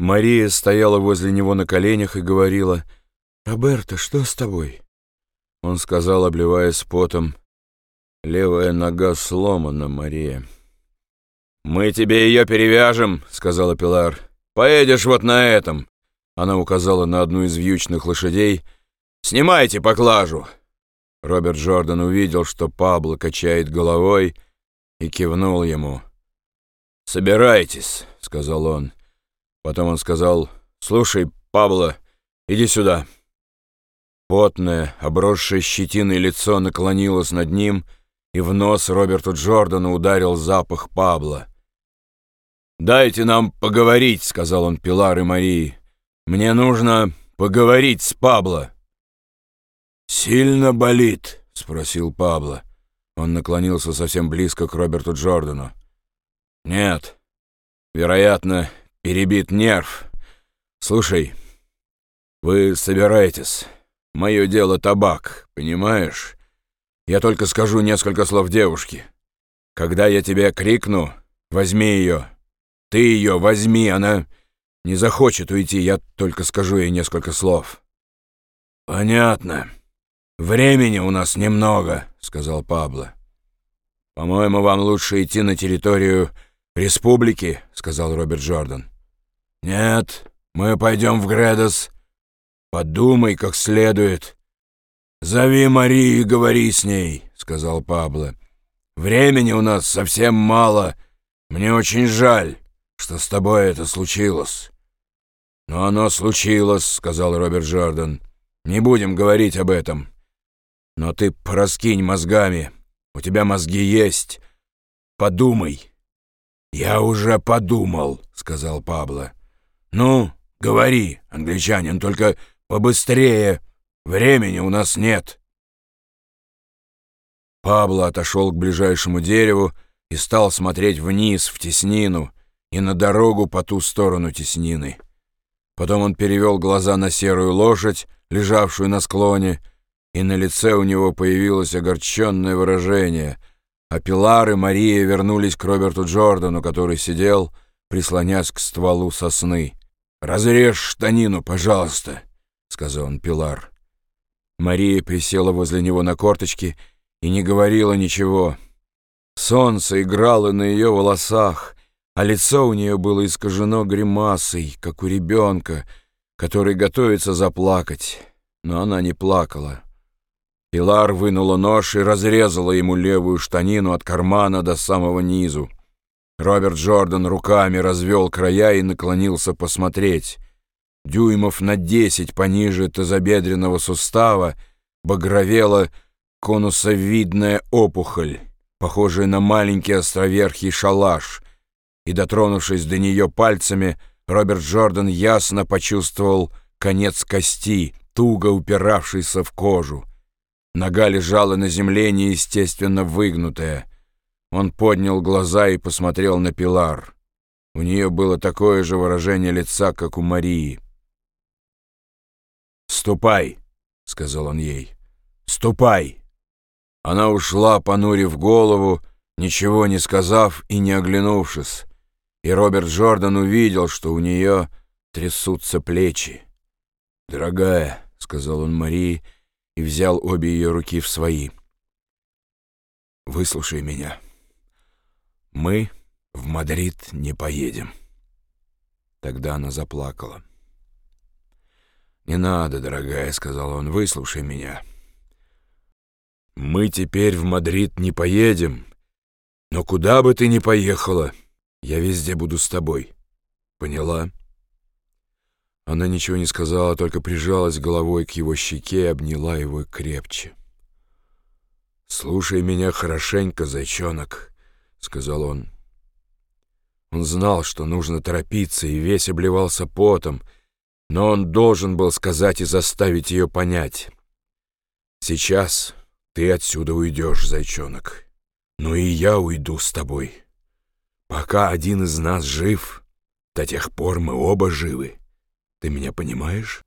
Мария стояла возле него на коленях и говорила, «Роберто, что с тобой?» Он сказал, обливаясь потом, «Левая нога сломана, Мария». «Мы тебе ее перевяжем», — сказала Пилар. «Поедешь вот на этом». Она указала на одну из вьючных лошадей. «Снимайте поклажу». Роберт Джордан увидел, что Пабло качает головой, и кивнул ему. «Собирайтесь», — сказал он. Потом он сказал, «Слушай, Пабло, иди сюда». Потное, обросшее щетиной лицо наклонилось над ним, и в нос Роберту Джордану ударил запах Пабло. «Дайте нам поговорить», — сказал он Пилар и Марии. «Мне нужно поговорить с Пабло». «Сильно болит?» — спросил Пабло. Он наклонился совсем близко к Роберту Джордану. «Нет. Вероятно, перебит нерв. Слушай, вы собираетесь. Мое дело табак, понимаешь? Я только скажу несколько слов девушке. Когда я тебе крикну, возьми ее. Ты ее возьми, она не захочет уйти, я только скажу ей несколько слов. Понятно. Времени у нас немного, сказал Пабло. По-моему, вам лучше идти на территорию республики, сказал Роберт Джордан. «Нет, мы пойдем в Гредос. Подумай как следует. Зови Марию и говори с ней», — сказал Пабло. «Времени у нас совсем мало. Мне очень жаль, что с тобой это случилось». «Но оно случилось», — сказал Роберт Джордан. «Не будем говорить об этом. Но ты пораскинь мозгами. У тебя мозги есть. Подумай». «Я уже подумал», — сказал Пабло. «Ну, говори, англичанин, только побыстрее. Времени у нас нет». Пабло отошел к ближайшему дереву и стал смотреть вниз, в теснину, и на дорогу по ту сторону теснины. Потом он перевел глаза на серую лошадь, лежавшую на склоне, и на лице у него появилось огорченное выражение, а Пилар и Мария вернулись к Роберту Джордану, который сидел, прислонясь к стволу сосны. «Разрежь штанину, пожалуйста», — сказал он Пилар. Мария присела возле него на корточки и не говорила ничего. Солнце играло на ее волосах, а лицо у нее было искажено гримасой, как у ребенка, который готовится заплакать, но она не плакала. Пилар вынула нож и разрезала ему левую штанину от кармана до самого низу. Роберт Джордан руками развел края и наклонился посмотреть. Дюймов на десять пониже тазобедренного сустава багровела конусовидная опухоль, похожая на маленький островерхий шалаш, и, дотронувшись до нее пальцами, Роберт Джордан ясно почувствовал конец кости, туго упиравшийся в кожу. Нога лежала на земле неестественно выгнутая. Он поднял глаза и посмотрел на Пилар. У нее было такое же выражение лица, как у Марии. «Ступай», — сказал он ей, — «ступай». Она ушла, понурив голову, ничего не сказав и не оглянувшись, и Роберт Джордан увидел, что у нее трясутся плечи. «Дорогая», — сказал он Марии и взял обе ее руки в свои, — «выслушай меня». Мы в Мадрид не поедем. Тогда она заплакала. «Не надо, дорогая», — сказал он, — «выслушай меня. Мы теперь в Мадрид не поедем, но куда бы ты ни поехала, я везде буду с тобой. Поняла?» Она ничего не сказала, только прижалась головой к его щеке и обняла его крепче. «Слушай меня хорошенько, зайчонок», — сказал он. Он знал, что нужно торопиться, и весь обливался потом, но он должен был сказать и заставить ее понять. «Сейчас ты отсюда уйдешь, зайчонок, но и я уйду с тобой. Пока один из нас жив, до тех пор мы оба живы. Ты меня понимаешь?»